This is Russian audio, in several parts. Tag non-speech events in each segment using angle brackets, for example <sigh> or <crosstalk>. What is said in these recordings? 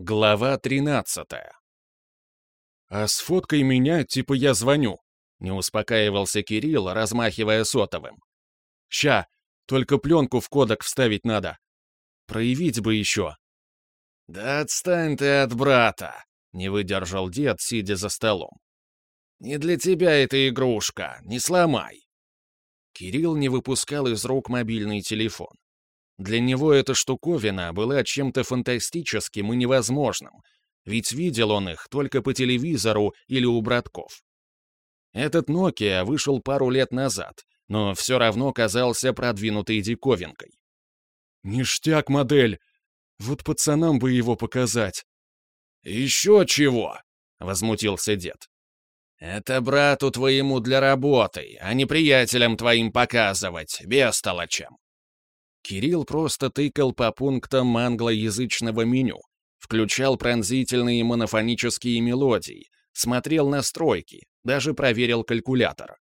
Глава 13 «А сфоткай меня, типа я звоню», — не успокаивался Кирилл, размахивая сотовым. «Ща, только пленку в кодек вставить надо. Проявить бы еще». «Да отстань ты от брата», — не выдержал дед, сидя за столом. «Не для тебя эта игрушка, не сломай». Кирилл не выпускал из рук мобильный телефон. Для него эта штуковина была чем-то фантастическим и невозможным, ведь видел он их только по телевизору или у братков. Этот Nokia вышел пару лет назад, но все равно казался продвинутой диковинкой. «Ништяк модель! Вот пацанам бы его показать!» «Еще чего!» — возмутился дед. «Это брату твоему для работы, а не приятелям твоим показывать, бестолочем. Кирилл просто тыкал по пунктам англоязычного меню, включал пронзительные монофонические мелодии, смотрел настройки, даже проверил калькулятор.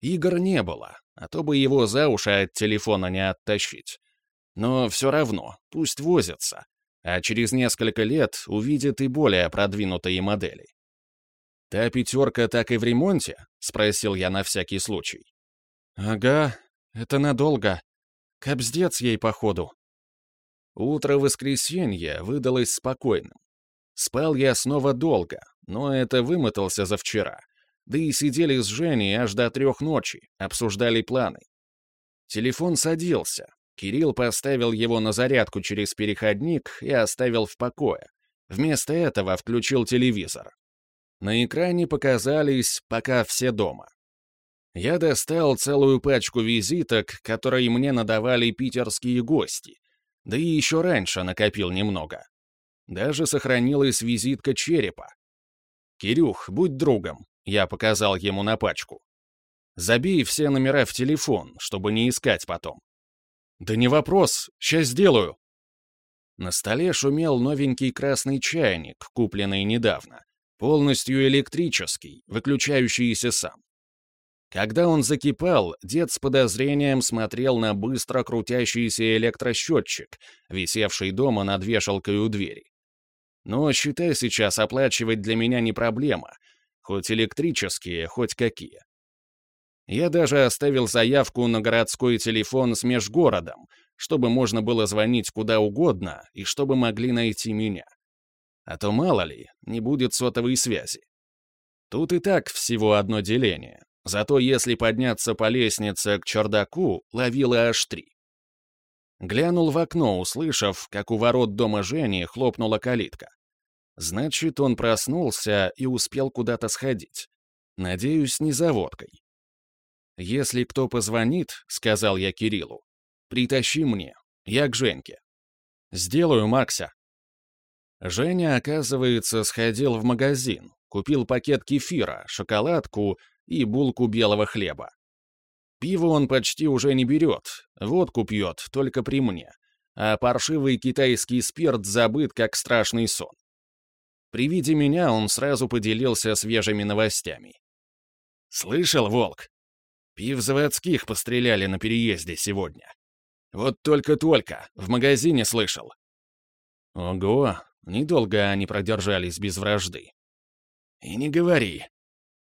Игр не было, а то бы его за уши от телефона не оттащить. Но все равно, пусть возятся, а через несколько лет увидят и более продвинутые модели. «Та пятерка так и в ремонте?» — спросил я на всякий случай. «Ага, это надолго», Кобздец ей, походу. Утро воскресенья выдалось спокойным. Спал я снова долго, но это вымотался за вчера. Да и сидели с Женей аж до трех ночи, обсуждали планы. Телефон садился. Кирилл поставил его на зарядку через переходник и оставил в покое. Вместо этого включил телевизор. На экране показались «Пока все дома». Я достал целую пачку визиток, которые мне надавали питерские гости, да и еще раньше накопил немного. Даже сохранилась визитка черепа. «Кирюх, будь другом», — я показал ему на пачку. «Забей все номера в телефон, чтобы не искать потом». «Да не вопрос, сейчас сделаю». На столе шумел новенький красный чайник, купленный недавно, полностью электрический, выключающийся сам. Когда он закипал, дед с подозрением смотрел на быстро крутящийся электросчетчик, висевший дома над вешалкой у двери. Но, считай, сейчас оплачивать для меня не проблема, хоть электрические, хоть какие. Я даже оставил заявку на городской телефон с межгородом, чтобы можно было звонить куда угодно и чтобы могли найти меня. А то, мало ли, не будет сотовой связи. Тут и так всего одно деление, Зато если подняться по лестнице к чердаку, ловила аж три. Глянул в окно, услышав, как у ворот дома Жени хлопнула калитка. Значит, он проснулся и успел куда-то сходить. Надеюсь, не за водкой. «Если кто позвонит, — сказал я Кириллу, — притащи мне, я к Женьке. Сделаю, Макса». Женя, оказывается, сходил в магазин, купил пакет кефира, шоколадку и булку белого хлеба. Пиво он почти уже не берет, водку пьет только при мне, а паршивый китайский спирт забыт как страшный сон. При виде меня он сразу поделился свежими новостями. «Слышал, Волк? Пив заводских постреляли на переезде сегодня. Вот только-только, в магазине слышал». Ого, недолго они продержались без вражды. «И не говори.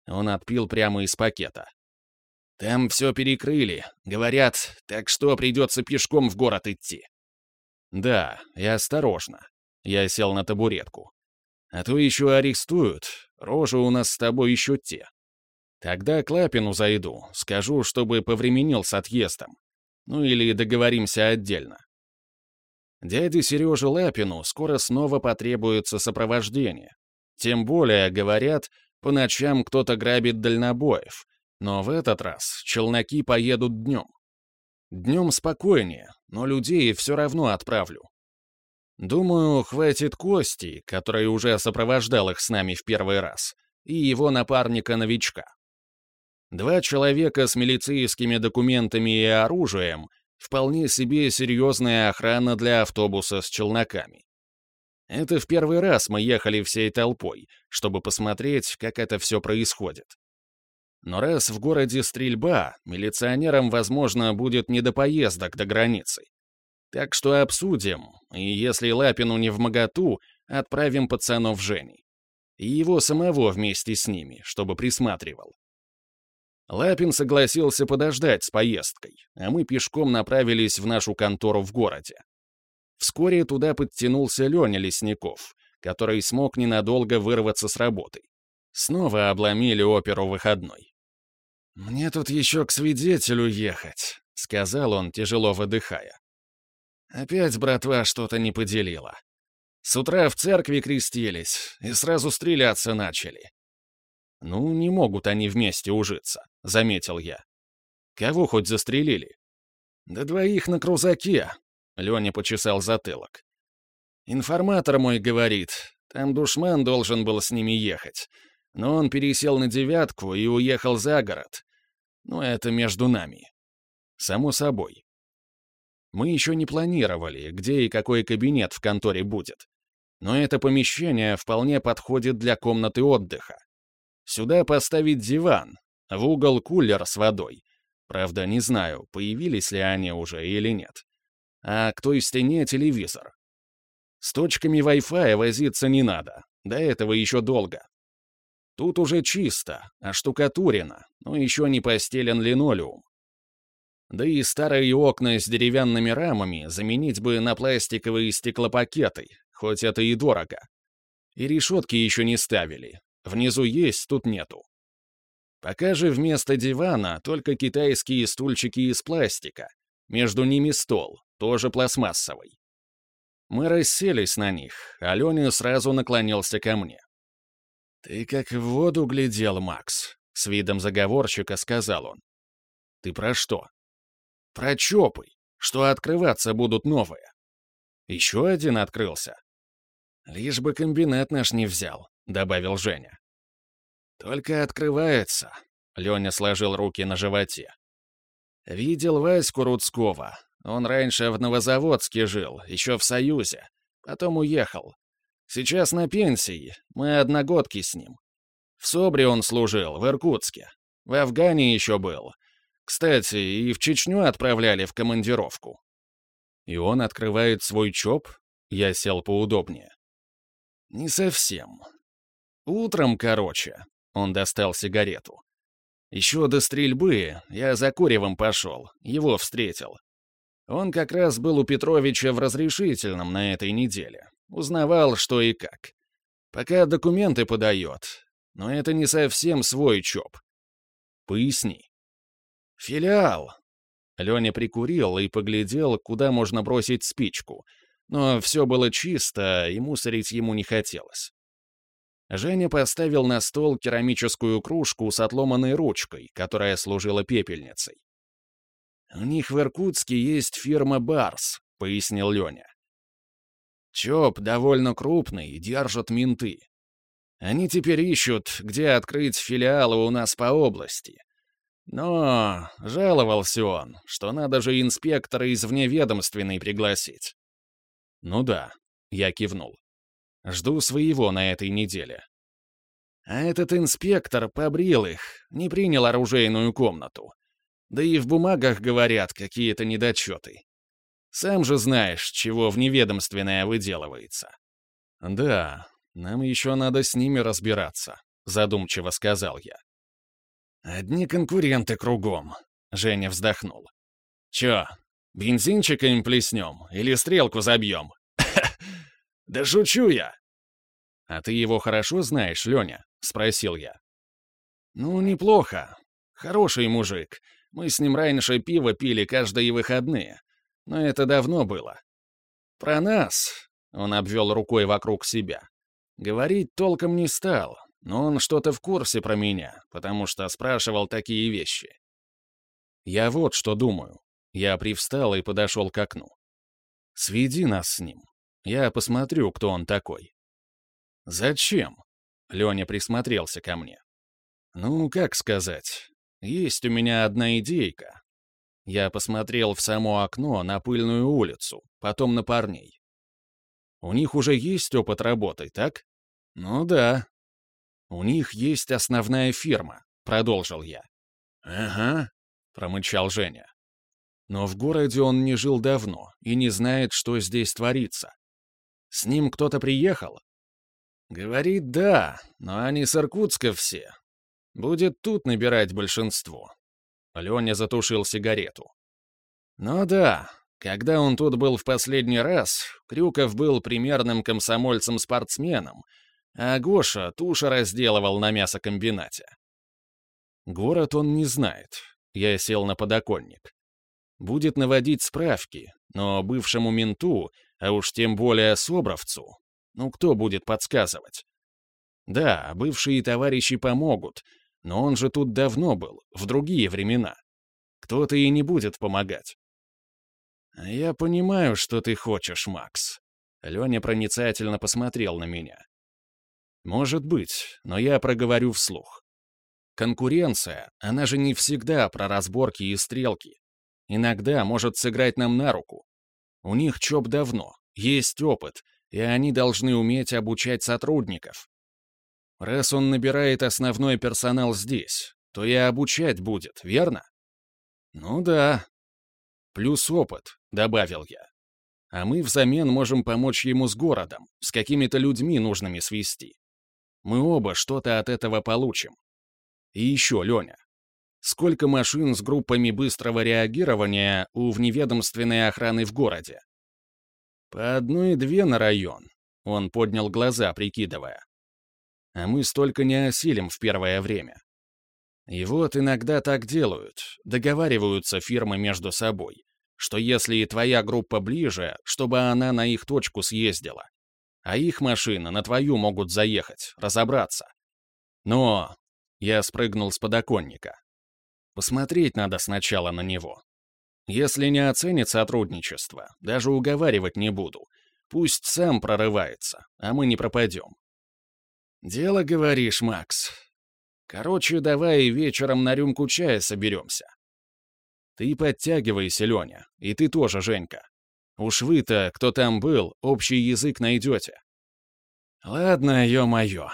Он отпил прямо из пакета. «Там все перекрыли, говорят, так что придется пешком в город идти». «Да, и осторожно». Я сел на табуретку. «А то еще арестуют, рожи у нас с тобой еще те. Тогда к Лапину зайду, скажу, чтобы повременил с отъездом. Ну или договоримся отдельно». Дяде Сереже Лапину скоро снова потребуется сопровождение. Тем более, говорят, по ночам кто-то грабит дальнобоев, но в этот раз челноки поедут днем. Днем спокойнее, но людей все равно отправлю. Думаю, хватит Кости, который уже сопровождал их с нами в первый раз, и его напарника-новичка. Два человека с милицейскими документами и оружием — вполне себе серьезная охрана для автобуса с челноками. Это в первый раз мы ехали всей толпой, чтобы посмотреть, как это все происходит. Но раз в городе стрельба, милиционерам, возможно, будет не до поездок до границы. Так что обсудим, и если Лапину не в моготу, отправим пацанов Жени. И его самого вместе с ними, чтобы присматривал. Лапин согласился подождать с поездкой, а мы пешком направились в нашу контору в городе. Вскоре туда подтянулся Леня Лесников, который смог ненадолго вырваться с работы. Снова обломили оперу выходной. «Мне тут еще к свидетелю ехать», — сказал он, тяжело выдыхая. Опять братва что-то не поделила. С утра в церкви крестились и сразу стреляться начали. «Ну, не могут они вместе ужиться», — заметил я. «Кого хоть застрелили?» «Да двоих на крузаке», — Леня почесал затылок. «Информатор мой говорит, там душман должен был с ними ехать, но он пересел на девятку и уехал за город. Но это между нами. Само собой. Мы еще не планировали, где и какой кабинет в конторе будет. Но это помещение вполне подходит для комнаты отдыха. Сюда поставить диван, в угол кулер с водой. Правда, не знаю, появились ли они уже или нет. А к той стене телевизор. С точками Wi-Fi возиться не надо. До этого еще долго. Тут уже чисто, а штукатурено, но еще не постелен линолеум. Да и старые окна с деревянными рамами заменить бы на пластиковые стеклопакеты, хоть это и дорого. И решетки еще не ставили, Внизу есть, тут нету. Пока же вместо дивана только китайские стульчики из пластика. Между ними стол, тоже пластмассовый. Мы расселись на них, а Леня сразу наклонился ко мне. «Ты как в воду глядел, Макс», — с видом заговорщика сказал он. «Ты про что?» «Про чопы, что открываться будут новые». Еще один открылся. Лишь бы комбинат наш не взял. — добавил Женя. «Только открывается», — Леня сложил руки на животе. «Видел Ваську Рудского. Он раньше в Новозаводске жил, еще в Союзе. Потом уехал. Сейчас на пенсии, мы одногодки с ним. В СОБРе он служил, в Иркутске. В Афгане еще был. Кстати, и в Чечню отправляли в командировку. И он открывает свой ЧОП? Я сел поудобнее. Не совсем. Утром, короче, он достал сигарету. Еще до стрельбы я за Куревым пошел, его встретил. Он как раз был у Петровича в разрешительном на этой неделе. Узнавал, что и как. Пока документы подает. Но это не совсем свой ЧОП. Поясни. Филиал. Леня прикурил и поглядел, куда можно бросить спичку. Но все было чисто, и мусорить ему не хотелось. Женя поставил на стол керамическую кружку с отломанной ручкой, которая служила пепельницей. «У них в Иркутске есть фирма «Барс», — пояснил Леня. ЧОП довольно крупный, держат менты. Они теперь ищут, где открыть филиалы у нас по области. Но жаловался он, что надо же инспектора из вневедомственной пригласить. «Ну да», — я кивнул. Жду своего на этой неделе. А этот инспектор побрил их, не принял оружейную комнату. Да и в бумагах говорят какие-то недочеты. Сам же знаешь, чего в неведомственное выделывается. Да, нам еще надо с ними разбираться, задумчиво сказал я. Одни конкуренты кругом, Женя вздохнул. Че, бензинчика им плеснем или стрелку забьем? <laughs> «Да шучу я!» «А ты его хорошо знаешь, Леня?» — спросил я. «Ну, неплохо. Хороший мужик. Мы с ним раньше пиво пили каждые выходные. Но это давно было. Про нас...» — он обвел рукой вокруг себя. «Говорить толком не стал, но он что-то в курсе про меня, потому что спрашивал такие вещи. Я вот что думаю. Я привстал и подошел к окну. Сведи нас с ним. Я посмотрю, кто он такой». «Зачем?» — Леня присмотрелся ко мне. «Ну, как сказать. Есть у меня одна идейка». Я посмотрел в само окно на пыльную улицу, потом на парней. «У них уже есть опыт работы, так?» «Ну да». «У них есть основная фирма», — продолжил я. «Ага», — промычал Женя. Но в городе он не жил давно и не знает, что здесь творится. С ним кто-то приехал? Говорит, да, но они с Иркутска все. Будет тут набирать большинство. Леня затушил сигарету. Ну да, когда он тут был в последний раз, Крюков был примерным комсомольцем-спортсменом, а Гоша туша разделывал на мясокомбинате. Город он не знает. Я сел на подоконник. Будет наводить справки, но бывшему менту, а уж тем более Собровцу, ну кто будет подсказывать? Да, бывшие товарищи помогут, но он же тут давно был, в другие времена. Кто-то и не будет помогать. «Я понимаю, что ты хочешь, Макс». Леня проницательно посмотрел на меня. «Может быть, но я проговорю вслух. Конкуренция, она же не всегда про разборки и стрелки. Иногда может сыграть нам на руку. У них ЧОП давно, есть опыт, и они должны уметь обучать сотрудников. Раз он набирает основной персонал здесь, то и обучать будет, верно? Ну да. Плюс опыт, добавил я. А мы взамен можем помочь ему с городом, с какими-то людьми нужными свести. Мы оба что-то от этого получим. И еще, Леня. Сколько машин с группами быстрого реагирования у вневедомственной охраны в городе? «По одной-две на район», — он поднял глаза, прикидывая. «А мы столько не осилим в первое время». И вот иногда так делают, договариваются фирмы между собой, что если и твоя группа ближе, чтобы она на их точку съездила, а их машины на твою могут заехать, разобраться. Но я спрыгнул с подоконника. Посмотреть надо сначала на него. Если не оценит сотрудничество, даже уговаривать не буду. Пусть сам прорывается, а мы не пропадем. Дело, говоришь, Макс. Короче, давай вечером на рюмку чая соберемся. Ты подтягивайся, Леня, и ты тоже, Женька. Уж вы-то, кто там был, общий язык найдете. Ладно, ё-моё.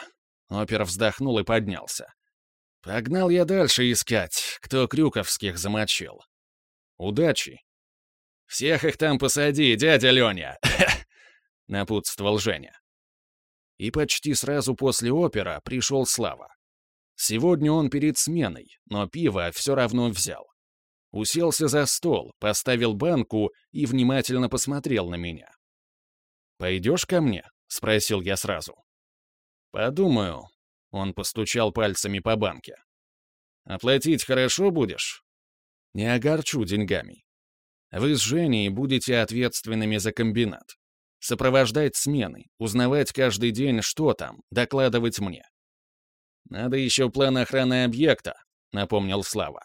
Опер вздохнул и поднялся. Погнал я дальше искать, кто Крюковских замочил. Удачи. Всех их там посади, дядя Леня, <laughs> напутствовал Женя. И почти сразу после опера пришел Слава. Сегодня он перед сменой, но пиво все равно взял. Уселся за стол, поставил банку и внимательно посмотрел на меня. «Пойдешь ко мне?» — спросил я сразу. «Подумаю». Он постучал пальцами по банке. «Оплатить хорошо будешь?» Не огорчу деньгами. Вы с Женей будете ответственными за комбинат. Сопровождать смены, узнавать каждый день, что там, докладывать мне. «Надо еще план охраны объекта», — напомнил Слава.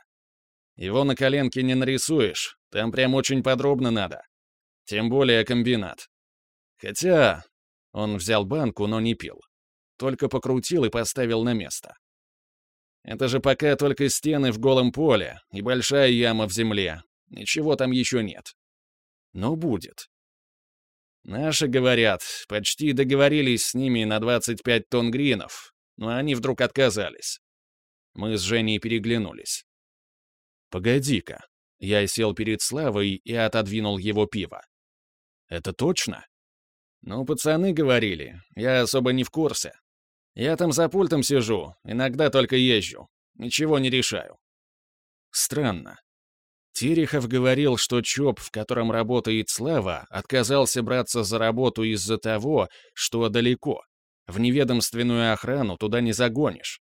«Его на коленке не нарисуешь, там прям очень подробно надо. Тем более комбинат. Хотя...» Он взял банку, но не пил. Только покрутил и поставил на место. Это же пока только стены в голом поле и большая яма в земле. Ничего там еще нет. Но будет. Наши говорят, почти договорились с ними на 25 тонн гринов, но они вдруг отказались. Мы с Женей переглянулись. «Погоди-ка». Я сел перед Славой и отодвинул его пиво. «Это точно?» «Ну, пацаны говорили. Я особо не в курсе. Я там за пультом сижу, иногда только езжу. Ничего не решаю. Странно. Терехов говорил, что ЧОП, в котором работает Слава, отказался браться за работу из-за того, что далеко. В неведомственную охрану туда не загонишь.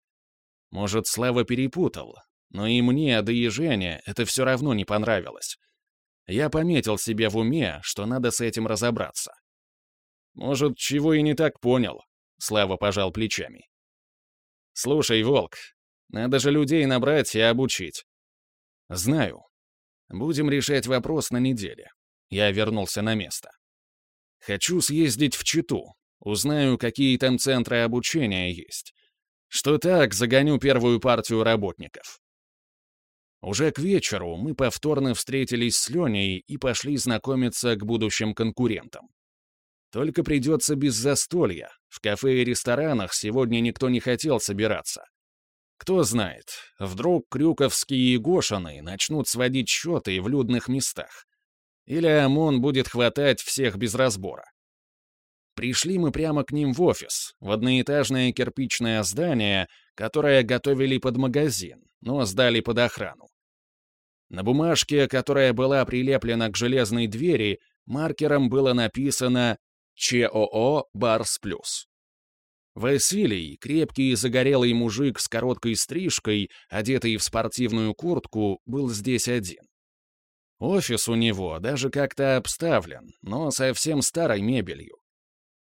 Может, Слава перепутал, но и мне, да и Жене, это все равно не понравилось. Я пометил себе в уме, что надо с этим разобраться. Может, чего и не так понял, Слава пожал плечами. «Слушай, Волк, надо же людей набрать и обучить». «Знаю. Будем решать вопрос на неделе». Я вернулся на место. «Хочу съездить в Читу. Узнаю, какие там центры обучения есть. Что так, загоню первую партию работников». Уже к вечеру мы повторно встретились с Леней и пошли знакомиться к будущим конкурентам. Только придется без застолья. В кафе и ресторанах сегодня никто не хотел собираться. Кто знает, вдруг крюковские и гошины начнут сводить счеты в людных местах. Или ОМОН будет хватать всех без разбора. Пришли мы прямо к ним в офис, в одноэтажное кирпичное здание, которое готовили под магазин, но сдали под охрану. На бумажке, которая была прилеплена к железной двери, маркером было написано ЧОО «Барс Плюс». Василий, крепкий и загорелый мужик с короткой стрижкой, одетый в спортивную куртку, был здесь один. Офис у него даже как-то обставлен, но совсем старой мебелью.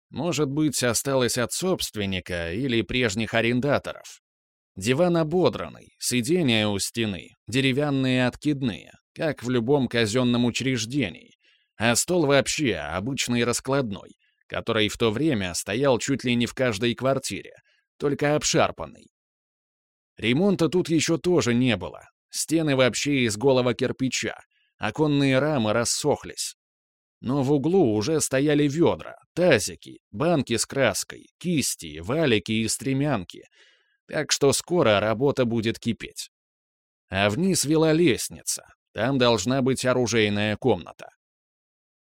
Может быть, осталось от собственника или прежних арендаторов. Диван ободранный, сиденья у стены, деревянные откидные, как в любом казенном учреждении, а стол вообще обычный раскладной, который в то время стоял чуть ли не в каждой квартире, только обшарпанный. Ремонта тут еще тоже не было. Стены вообще из голого кирпича, оконные рамы рассохлись. Но в углу уже стояли ведра, тазики, банки с краской, кисти, валики и стремянки, так что скоро работа будет кипеть. А вниз вела лестница, там должна быть оружейная комната.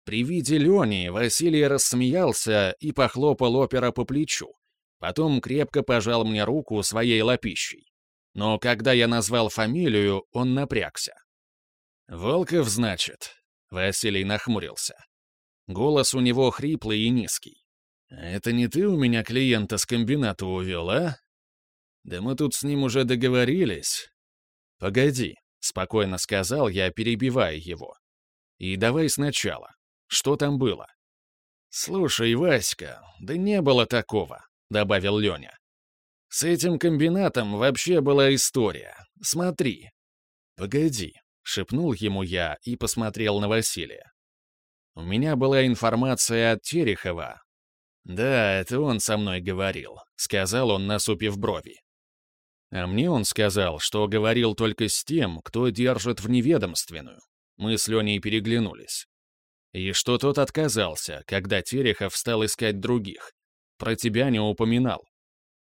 При виде Лени Василий рассмеялся и похлопал опера по плечу, потом крепко пожал мне руку своей лапищей. Но когда я назвал фамилию, он напрягся. «Волков, значит?» Василий нахмурился. Голос у него хриплый и низкий. «Это не ты у меня клиента с комбината увел, а? Да мы тут с ним уже договорились». «Погоди», — спокойно сказал я, перебивая его. «И давай сначала. Что там было?» «Слушай, Васька, да не было такого», — добавил Леня. «С этим комбинатом вообще была история. Смотри». «Погоди», — шепнул ему я и посмотрел на Василия. «У меня была информация от Терехова». «Да, это он со мной говорил», — сказал он, насупив брови. А мне он сказал, что говорил только с тем, кто держит в неведомственную. Мы с Леней переглянулись. И что тот отказался, когда Терехов стал искать других. Про тебя не упоминал.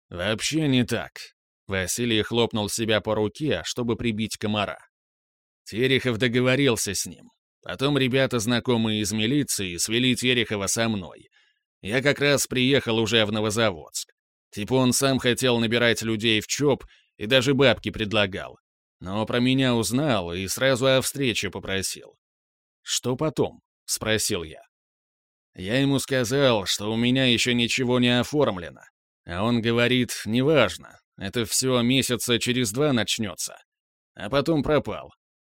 «Вообще не так», — Василий хлопнул себя по руке, чтобы прибить комара. Терехов договорился с ним. Потом ребята, знакомые из милиции, свели Терехова со мной. Я как раз приехал уже в Новозаводск. Типа он сам хотел набирать людей в ЧОП и даже бабки предлагал. Но про меня узнал и сразу о встрече попросил. «Что потом?» — спросил я. Я ему сказал, что у меня еще ничего не оформлено. А он говорит, неважно, это все месяца через два начнется. А потом пропал.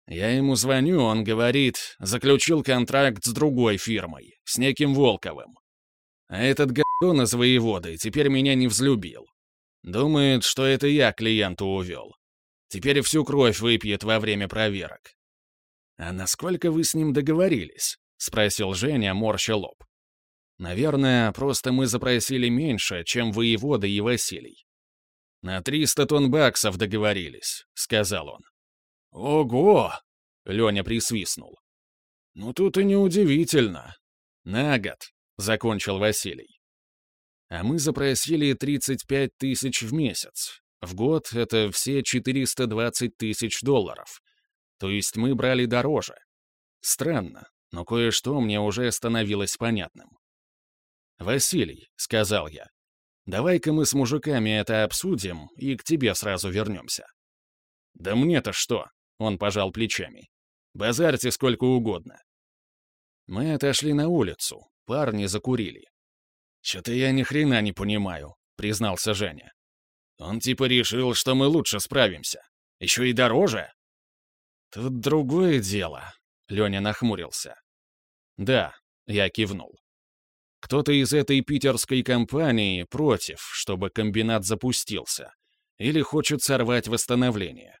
Я ему звоню, он говорит, заключил контракт с другой фирмой, с неким Волковым. А этот гадон из воеводы теперь меня не взлюбил. Думает, что это я клиенту увел. Теперь всю кровь выпьет во время проверок. «А насколько вы с ним договорились?» — спросил Женя, морща лоб. «Наверное, просто мы запросили меньше, чем воевода и Василий». «На 300 тонн баксов договорились», — сказал он. «Ого!» — Леня присвистнул. «Ну тут и неудивительно. На год», — закончил Василий. «А мы запросили 35 тысяч в месяц. В год это все 420 тысяч долларов. То есть мы брали дороже. Странно, но кое-что мне уже становилось понятным. «Василий», — сказал я, — «давай-ка мы с мужиками это обсудим и к тебе сразу вернемся». «Да мне-то что?» Он пожал плечами. «Базарьте сколько угодно». Мы отошли на улицу, парни закурили. «Чё-то я ни хрена не понимаю», — признался Женя. «Он типа решил, что мы лучше справимся. Еще и дороже?» «Тут другое дело», — Леня нахмурился. «Да», — я кивнул. «Кто-то из этой питерской компании против, чтобы комбинат запустился, или хочет сорвать восстановление.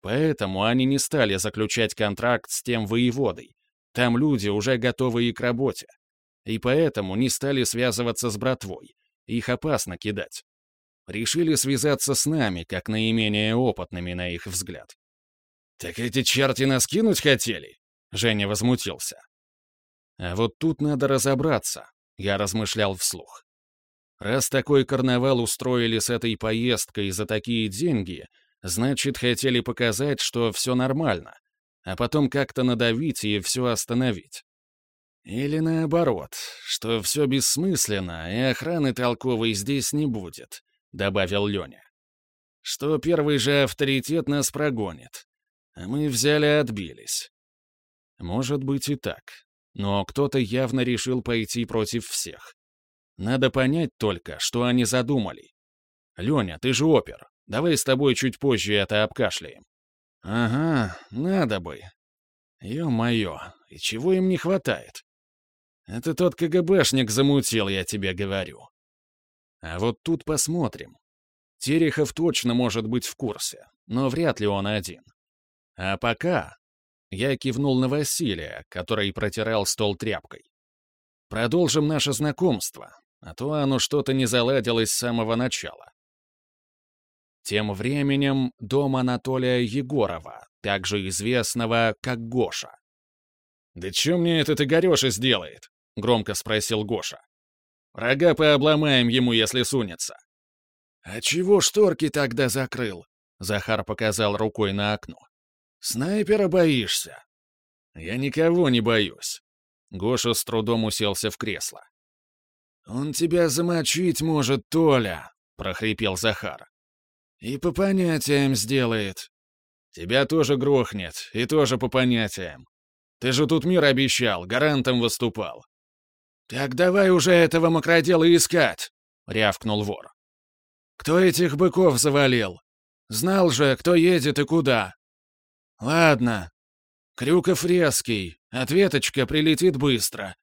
Поэтому они не стали заключать контракт с тем воеводой. Там люди уже готовы и к работе. И поэтому не стали связываться с братвой. Их опасно кидать. Решили связаться с нами, как наименее опытными на их взгляд. «Так эти черти нас кинуть хотели?» Женя возмутился. «А вот тут надо разобраться», — я размышлял вслух. «Раз такой карнавал устроили с этой поездкой за такие деньги, Значит, хотели показать, что все нормально, а потом как-то надавить и все остановить. Или наоборот, что все бессмысленно, и охраны толковой здесь не будет, добавил Леня. Что первый же авторитет нас прогонит. А мы взяли отбились. Может быть и так. Но кто-то явно решил пойти против всех. Надо понять только, что они задумали. Леня, ты же опер. Давай с тобой чуть позже это обкашляем. Ага, надо бы. Ё-моё, и чего им не хватает? Это тот КГБшник замутил, я тебе говорю. А вот тут посмотрим. Терехов точно может быть в курсе, но вряд ли он один. А пока... Я кивнул на Василия, который протирал стол тряпкой. Продолжим наше знакомство, а то оно что-то не заладилось с самого начала. Тем временем дом Анатолия Егорова, также известного как Гоша. «Да чё мне этот Игорёша сделает?» — громко спросил Гоша. «Рога пообломаем ему, если сунется». «А чего шторки тогда закрыл?» — Захар показал рукой на окно. «Снайпера боишься?» «Я никого не боюсь». Гоша с трудом уселся в кресло. «Он тебя замочить может, Толя!» — прохрипел Захар. «И по понятиям сделает». «Тебя тоже грохнет, и тоже по понятиям. Ты же тут мир обещал, гарантом выступал. «Так давай уже этого мокродела искать!» — рявкнул вор. «Кто этих быков завалил? Знал же, кто едет и куда. Ладно. Крюков резкий, ответочка прилетит быстро.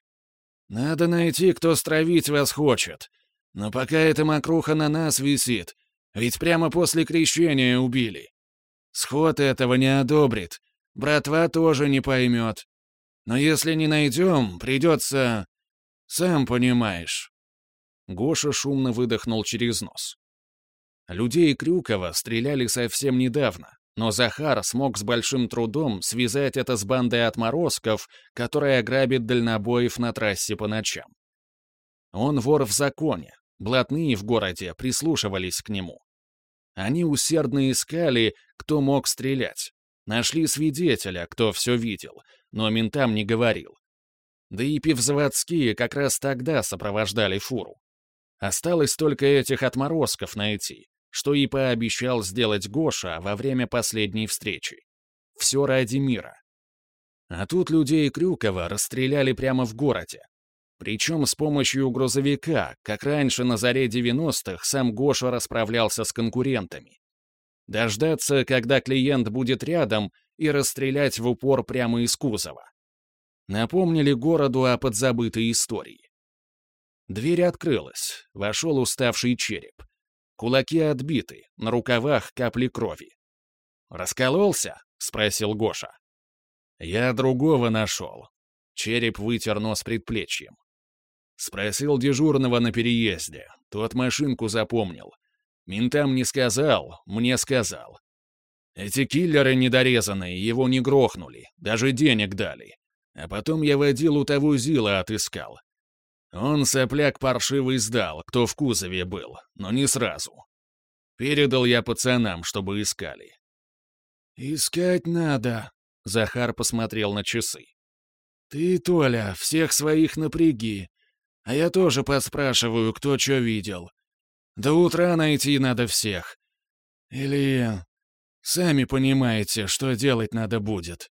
Надо найти, кто стравить вас хочет. Но пока эта мокруха на нас висит, ведь прямо после крещения убили. Сход этого не одобрит, братва тоже не поймет. Но если не найдем, придется сам понимаешь». Гоша шумно выдохнул через нос. Людей Крюкова стреляли совсем недавно, но Захар смог с большим трудом связать это с бандой отморозков, которая грабит дальнобоев на трассе по ночам. Он вор в законе, блатные в городе прислушивались к нему. Они усердно искали, кто мог стрелять. Нашли свидетеля, кто все видел, но ментам не говорил. Да и пивзаводские как раз тогда сопровождали фуру. Осталось только этих отморозков найти, что и пообещал сделать Гоша во время последней встречи. Все ради мира. А тут людей Крюкова расстреляли прямо в городе. Причем с помощью грузовика, как раньше на заре 90-х сам Гоша расправлялся с конкурентами. Дождаться, когда клиент будет рядом, и расстрелять в упор прямо из кузова напомнили городу о подзабытой истории. Дверь открылась, вошел уставший череп. Кулаки отбиты, на рукавах капли крови. «Раскололся?» — спросил Гоша. «Я другого нашел». Череп вытер нос предплечьем. Спросил дежурного на переезде. Тот машинку запомнил. Ментам не сказал, мне сказал. Эти киллеры недорезанные его не грохнули, даже денег дали. А потом я водил у того Зила отыскал. Он сопляк паршивый сдал, кто в кузове был, но не сразу. Передал я пацанам, чтобы искали. «Искать надо», — Захар посмотрел на часы. «Ты, Толя, всех своих напряги, а я тоже поспрашиваю, кто что видел. До утра найти надо всех. Или... Сами понимаете, что делать надо будет».